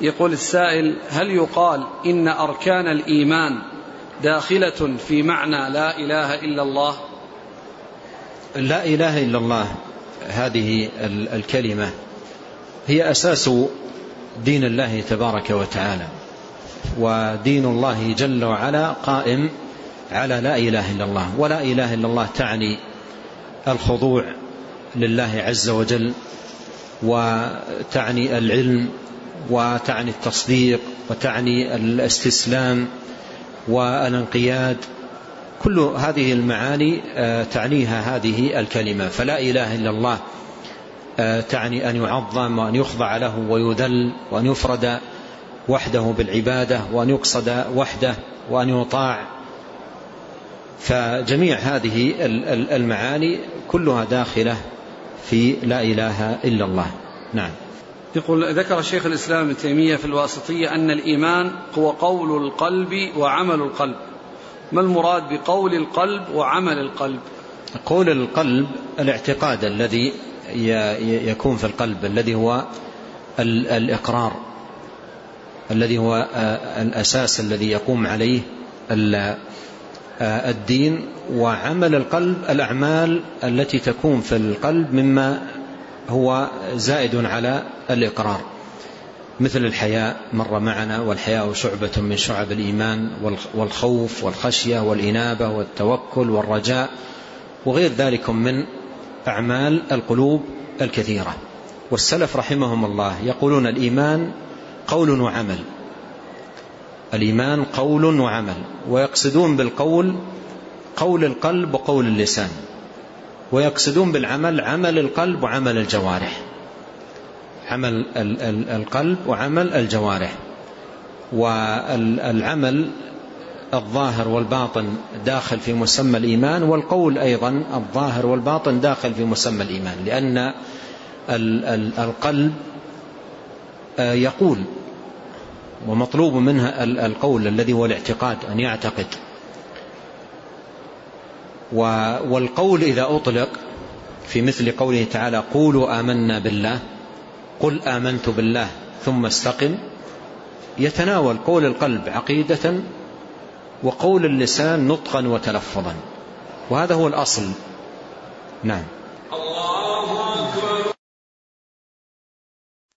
يقول السائل هل يقال إن أركان الإيمان داخلة في معنى لا إله إلا الله؟ لا إله إلا الله هذه الكلمة هي أساس دين الله تبارك وتعالى ودين الله جل وعلا قائم على لا إله إلا الله ولا إله إلا الله تعني الخضوع لله عز وجل وتعني العلم وتعني التصديق وتعني الاستسلام والانقياد. كل هذه المعاني آه، تعنيها هذه الكلمة. فلا إله إلا الله آه، تعني أن يعظم وأن يخضع له ويذل وأن يفرد وحده بالعبادة وأن يقصد وحده وأن يطاع. فجميع هذه المعاني كلها داخلة في لا إله إلا الله. نعم. يقول ذكر شيخ الإسلام ابن تيمية في الواسطية أن الإيمان هو قول القلب وعمل القلب. ما المراد بقول القلب وعمل القلب؟ قول القلب الاعتقاد الذي يكون في القلب الذي هو الإقرار الذي هو الأساس الذي يقوم عليه الدين. وعمل القلب الأعمال التي تكون في القلب مما هو زائد على الإقرار مثل الحياء مر معنا والحياء شعبة من شعب الإيمان والخوف والخشية والإنابة والتوكل والرجاء وغير ذلك من أعمال القلوب الكثيرة. والسلف رحمهم الله يقولون الإيمان قول وعمل. الإيمان قول وعمل ويقصدون بالقول قول القلب وقول اللسان. ويقصدون بالعمل عمل القلب وعمل الجوارح. عمل القلب وعمل الجوارح. والعمل الظاهر والباطن داخل في مسمى الإيمان والقول أيضا الظاهر والباطن داخل في مسمى الإيمان. لأن القلب آه، يقول ومطلوب منها القول الذي هو الاعتقاد أن يعتقد. والقول إذا أطلق في مثل قوله تعالى قولوا آمنا بالله قل آمنت بالله ثم استقم يتناول قول القلب عقيدة وقول اللسان نطقا وتلفظا وهذا هو الأصل. نعم. الله أكبر.